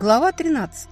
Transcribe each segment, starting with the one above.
Глава 13.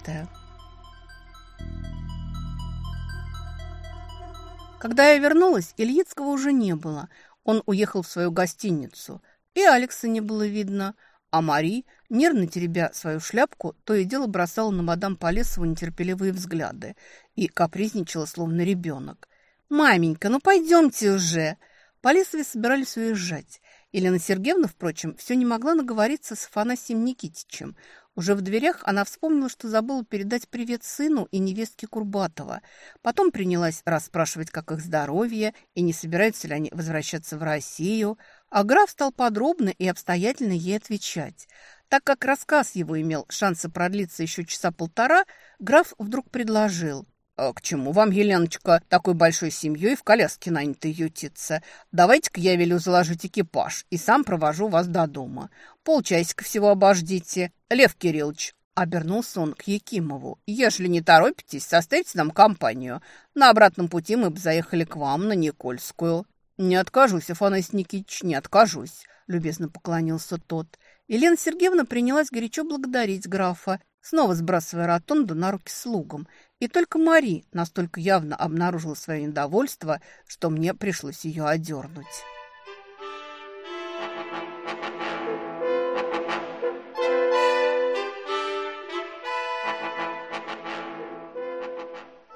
Когда я вернулась, Ильицкого уже не было. Он уехал в свою гостиницу. И Алекса не было видно. А Мари, нервно теребя свою шляпку, то и дело бросала на мадам Полесову нетерпеливые взгляды и капризничала, словно ребенок. «Маменька, ну пойдемте уже!» Полесове собирались уезжать. Елена Сергеевна, впрочем, все не могла наговориться с Афанасием Никитичем. Уже в дверях она вспомнила, что забыла передать привет сыну и невестке Курбатова. Потом принялась расспрашивать, как их здоровье, и не собираются ли они возвращаться в Россию. А граф стал подробно и обстоятельно ей отвечать. Так как рассказ его имел шансы продлиться еще часа полтора, граф вдруг предложил – «А «К чему вам, Еленочка, такой большой семьей в коляске нанятой ютиться? Давайте-ка я велю заложить экипаж и сам провожу вас до дома. Полчасика всего обождите. Лев Кириллович, Обернулся он к Якимову. «Ежели не торопитесь, составьте нам компанию. На обратном пути мы бы заехали к вам на Никольскую». «Не откажусь, Афанасий Никитич, не откажусь», — любезно поклонился тот. Елена Сергеевна принялась горячо благодарить графа, снова сбрасывая ротонду на руки слугам, и только Мари настолько явно обнаружила свое недовольство, что мне пришлось ее одернуть.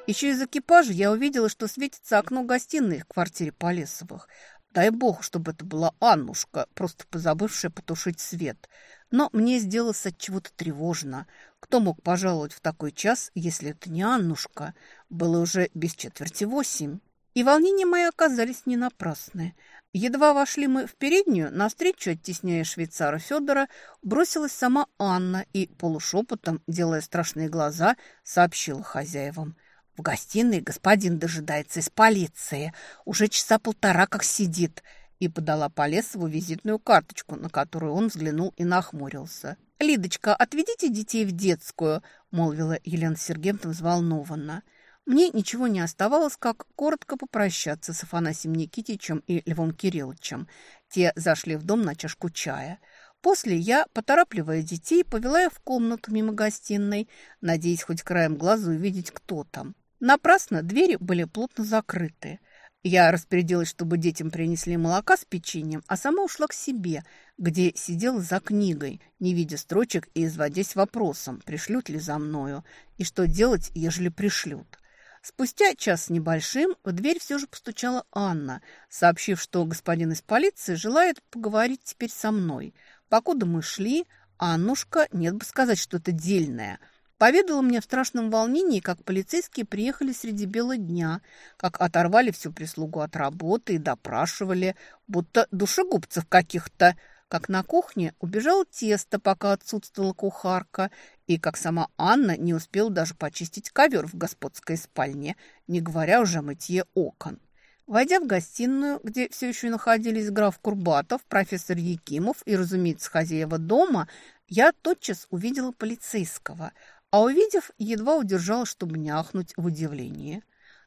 Еще из экипажа я увидела, что светится окно гостиной в квартире Полесовых. Дай бог, чтобы это была Аннушка, просто позабывшая потушить свет. Но мне сделалось от чего-то тревожно. Кто мог пожаловать в такой час, если это не Аннушка? Было уже без четверти восемь. И волнения мои оказались не напрасны. Едва вошли мы в переднюю, навстречу, оттесняя швейцара Федора, бросилась сама Анна и полушепотом, делая страшные глаза, сообщила хозяевам. В гостиной господин дожидается из полиции. Уже часа полтора как сидит. И подала Полесову визитную карточку, на которую он взглянул и нахмурился. «Лидочка, отведите детей в детскую», – молвила Елена Сергеевна взволнованно. Мне ничего не оставалось, как коротко попрощаться с Афанасием Никитичем и Львом Кирилловичем. Те зашли в дом на чашку чая. После я, поторапливая детей, повела их в комнату мимо гостиной, надеясь хоть краем глаза увидеть, кто там. Напрасно двери были плотно закрыты. Я распорядилась, чтобы детям принесли молока с печеньем, а сама ушла к себе, где сидела за книгой, не видя строчек и изводясь вопросом, пришлют ли за мною, и что делать, ежели пришлют. Спустя час с небольшим в дверь все же постучала Анна, сообщив, что господин из полиции желает поговорить теперь со мной. Покуда мы шли, Аннушка, нет бы сказать, что это дельная – Поведала мне в страшном волнении, как полицейские приехали среди бела дня, как оторвали всю прислугу от работы и допрашивали, будто душегубцев каких-то, как на кухне убежал тесто, пока отсутствовала кухарка, и как сама Анна не успела даже почистить ковер в господской спальне, не говоря уже о мытье окон. Войдя в гостиную, где все еще находились граф Курбатов, профессор Якимов и, разумеется, хозяева дома, я тотчас увидела полицейского – а увидев, едва удержала, чтобы не ахнуть в удивлении.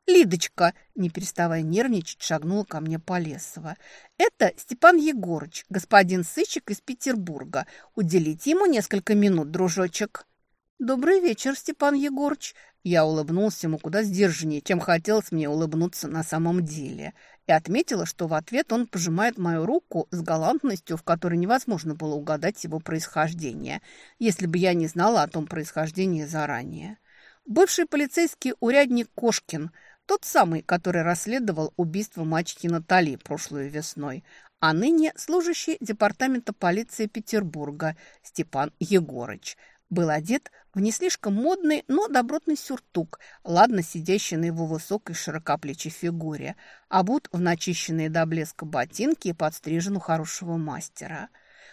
«Лидочка!» – не переставая нервничать, шагнула ко мне Полесова. «Это Степан Егорыч, господин сыщик из Петербурга. Уделите ему несколько минут, дружочек». «Добрый вечер, Степан Егорыч!» Я улыбнулся ему куда сдержаннее, чем хотелось мне улыбнуться на самом деле и отметила, что в ответ он пожимает мою руку с галантностью, в которой невозможно было угадать его происхождение, если бы я не знала о том происхождении заранее. Бывший полицейский урядник Кошкин, тот самый, который расследовал убийство мачехи Натали прошлой весной, а ныне служащий департамента полиции Петербурга Степан Егорыч – был одет в не слишком модный, но добротный сюртук, ладно сидящий на его высокой широкоплечей фигуре, обут в начищенные до блеска ботинки и подстрижен у хорошего мастера.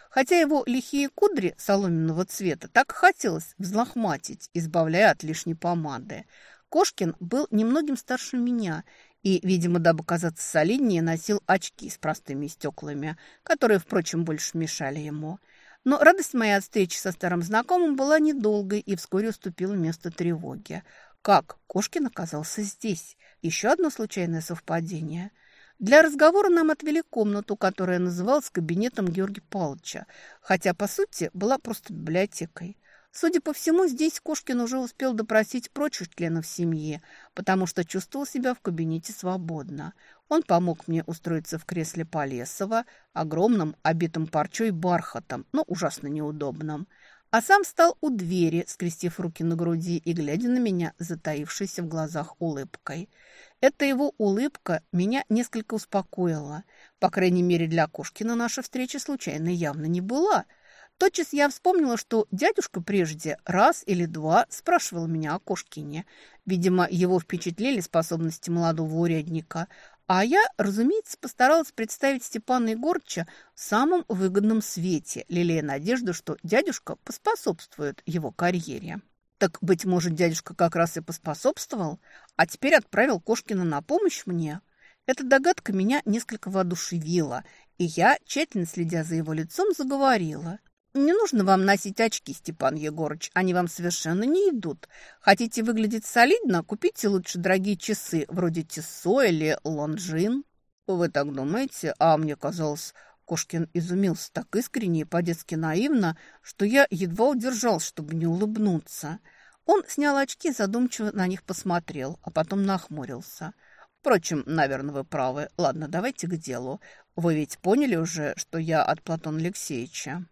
Хотя его лихие кудри соломенного цвета так хотелось взлохматить, избавляя от лишней помады. Кошкин был немногим старше меня и, видимо, дабы казаться солиднее, носил очки с простыми стеклами, которые, впрочем, больше мешали ему – но радость моя от встречи со старым знакомым была недолгой и вскоре уступила место тревоге. Как Кошкин оказался здесь? Еще одно случайное совпадение. Для разговора нам отвели комнату, которая называлась кабинетом Георгия Павловича, хотя, по сути, была просто библиотекой. Судя по всему, здесь Кошкин уже успел допросить прочих членов семьи, потому что чувствовал себя в кабинете свободно. Он помог мне устроиться в кресле Полесова, огромном, обитом парчой бархатом, но ужасно неудобном а сам стал у двери, скрестив руки на груди и глядя на меня, затаившейся в глазах улыбкой. Эта его улыбка меня несколько успокоила. По крайней мере, для Кошкина наша встреча случайно явно не была. Тотчас я вспомнила, что дядюшка прежде раз или два спрашивал меня о Кошкине. Видимо, его впечатлили способности молодого урядника, а я, разумеется, постаралась представить Степана Егорыча в самом выгодном свете, лелея надежду, что дядюшка поспособствует его карьере. Так, быть может, дядюшка как раз и поспособствовал, а теперь отправил Кошкина на помощь мне. Эта догадка меня несколько воодушевила, и я, тщательно следя за его лицом, заговорила – «Не нужно вам носить очки, Степан Егорыч, они вам совершенно не идут. Хотите выглядеть солидно, купите лучше дорогие часы, вроде Тиссо или Лонжин». «Вы так думаете? А мне казалось...» Кошкин изумился так искренне и по-детски наивно, что я едва удержался, чтобы не улыбнуться. Он снял очки, задумчиво на них посмотрел, а потом нахмурился. «Впрочем, наверное, вы правы. Ладно, давайте к делу. Вы ведь поняли уже, что я от Платона Алексеевича?»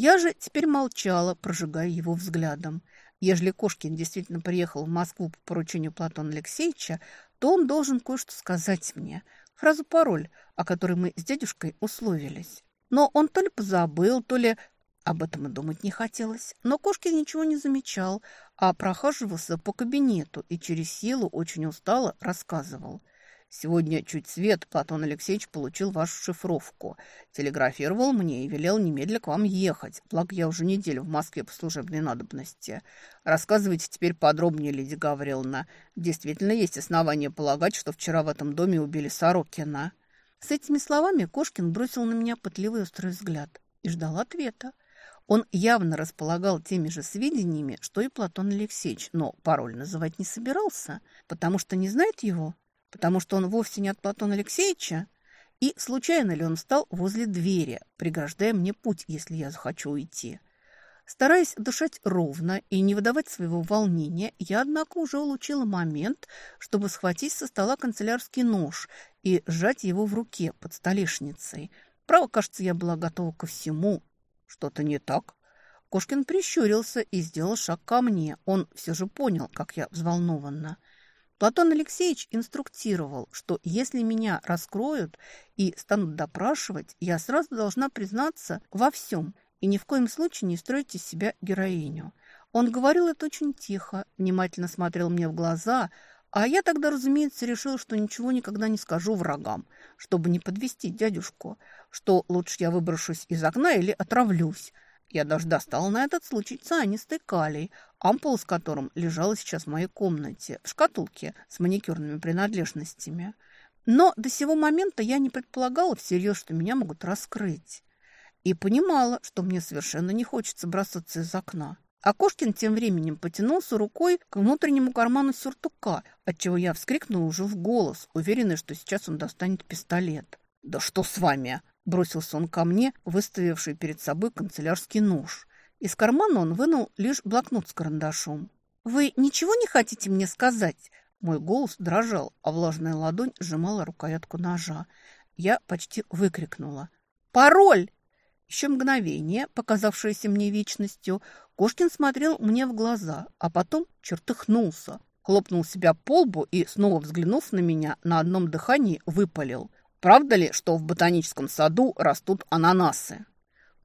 Я же теперь молчала, прожигая его взглядом. Ежели Кошкин действительно приехал в Москву по поручению Платона Алексеевича, то он должен кое-что сказать мне. Фразу-пароль, о которой мы с дядюшкой условились. Но он то ли позабыл, то ли... Об этом и думать не хотелось. Но Кошкин ничего не замечал, а прохаживался по кабинету и через силу очень устало рассказывал – Сегодня чуть свет Платон Алексеевич получил вашу шифровку. Телеграфировал мне и велел немедля к вам ехать. Благо, я уже неделю в Москве по служебной надобности. Рассказывайте теперь подробнее, Лидия Гавриловна. Действительно есть основания полагать, что вчера в этом доме убили Сорокина». С этими словами Кошкин бросил на меня пытливый острый взгляд и ждал ответа. Он явно располагал теми же сведениями, что и Платон Алексеевич, но пароль называть не собирался, потому что не знает его потому что он вовсе не от Платона Алексеевича? И случайно ли он встал возле двери, преграждая мне путь, если я захочу уйти? Стараясь дышать ровно и не выдавать своего волнения, я, однако, уже улучила момент, чтобы схватить со стола канцелярский нож и сжать его в руке под столешницей. Право, кажется, я была готова ко всему. Что-то не так? Кошкин прищурился и сделал шаг ко мне. Он все же понял, как я взволнована. Платон Алексеевич инструктировал, что если меня раскроют и станут допрашивать, я сразу должна признаться во всем и ни в коем случае не строить из себя героиню. Он говорил это очень тихо, внимательно смотрел мне в глаза, а я тогда, разумеется, решила, что ничего никогда не скажу врагам, чтобы не подвести дядюшку, что лучше я выброшусь из окна или отравлюсь, я даже достала на этот случай цианистый калий, ампула с которым лежала сейчас в моей комнате, в шкатулке с маникюрными принадлежностями. Но до сего момента я не предполагала всерьез, что меня могут раскрыть. И понимала, что мне совершенно не хочется бросаться из окна. А Кошкин тем временем потянулся рукой к внутреннему карману сюртука, отчего я вскрикнула уже в голос, уверенная, что сейчас он достанет пистолет. «Да что с вами?» Бросился он ко мне, выставивший перед собой канцелярский нож. Из кармана он вынул лишь блокнот с карандашом. «Вы ничего не хотите мне сказать?» Мой голос дрожал, а влажная ладонь сжимала рукоятку ножа. Я почти выкрикнула. «Пароль!» Еще мгновение, показавшееся мне вечностью, Кошкин смотрел мне в глаза, а потом чертыхнулся, хлопнул себя по лбу и, снова взглянув на меня, на одном дыхании выпалил. Правда ли, что в ботаническом саду растут ананасы?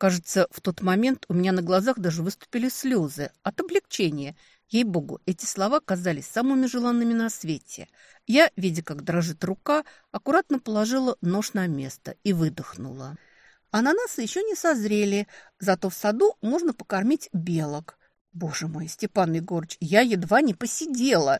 Кажется, в тот момент у меня на глазах даже выступили слезы от облегчения. Ей-богу, эти слова казались самыми желанными на свете. Я, видя, как дрожит рука, аккуратно положила нож на место и выдохнула. Ананасы еще не созрели, зато в саду можно покормить белок. Боже мой, Степан Егорович, я едва не посидела.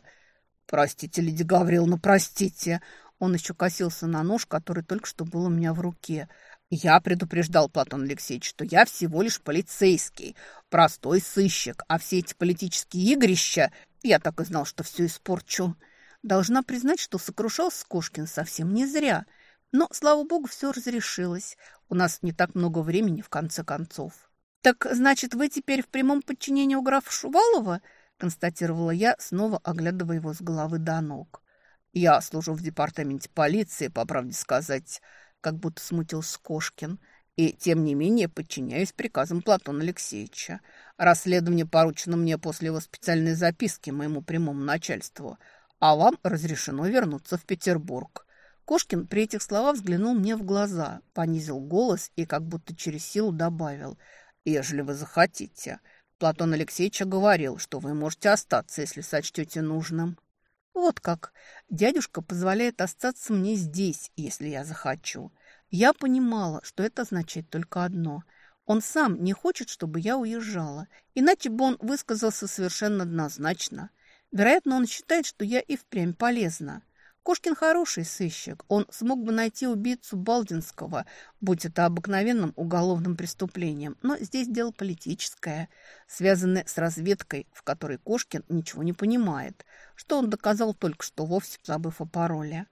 Простите, Лидия Гавриловна, простите. Он еще косился на нож, который только что был у меня в руке. Я предупреждал Платон Алексеевич, что я всего лишь полицейский, простой сыщик, а все эти политические игрища... Я так и знал, что все испорчу. Должна признать, что сокрушался Кошкин совсем не зря. Но, слава богу, все разрешилось. У нас не так много времени, в конце концов. «Так, значит, вы теперь в прямом подчинении у графа Шувалова?» констатировала я, снова оглядывая его с головы до ног. «Я служу в департаменте полиции, по правде сказать», как будто смутился Кошкин, «и, тем не менее, подчиняюсь приказам Платона Алексеевича. Расследование поручено мне после его специальной записки моему прямому начальству, а вам разрешено вернуться в Петербург». Кошкин при этих словах взглянул мне в глаза, понизил голос и как будто через силу добавил «Ежели вы захотите». Платон Алексеевич говорил, что вы можете остаться, если сочтете нужным. Вот как. Дядюшка позволяет остаться мне здесь, если я захочу. Я понимала, что это означает только одно. Он сам не хочет, чтобы я уезжала, иначе бы он высказался совершенно однозначно. Вероятно, он считает, что я и впрямь полезна. Кошкин хороший сыщик. Он смог бы найти убийцу Балдинского, будь это обыкновенным уголовным преступлением. Но здесь дело политическое, связанное с разведкой, в которой Кошкин ничего не понимает, что он доказал только что, вовсе забыв о пароле.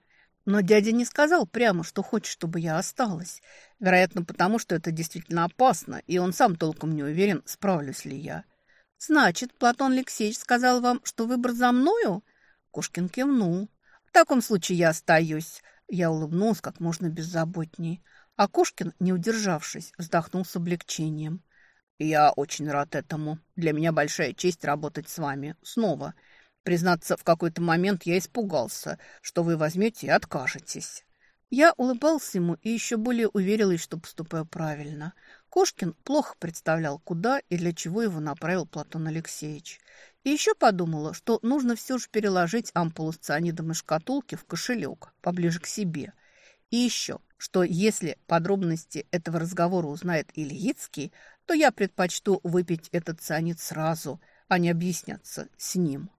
Но дядя не сказал прямо, что хочет, чтобы я осталась. Вероятно, потому что это действительно опасно, и он сам толком не уверен, справлюсь ли я. «Значит, Платон Алексеевич сказал вам, что выбор за мною?» Кошкин кивнул. В таком случае я остаюсь. Я улыбнулась как можно беззаботнее. А Кошкин, не удержавшись, вздохнул с облегчением. «Я очень рад этому. Для меня большая честь работать с вами. Снова. Признаться, в какой-то момент я испугался, что вы возьмете и откажетесь». Я улыбался ему и еще более уверилась, что поступаю правильно. Кошкин плохо представлял, куда и для чего его направил Платон Алексеевич. И еще подумала, что нужно все же переложить ампулу с цианидом из шкатулки в кошелек, поближе к себе. И еще, что если подробности этого разговора узнает Ильицкий, то я предпочту выпить этот цианид сразу, а не объясняться с ним.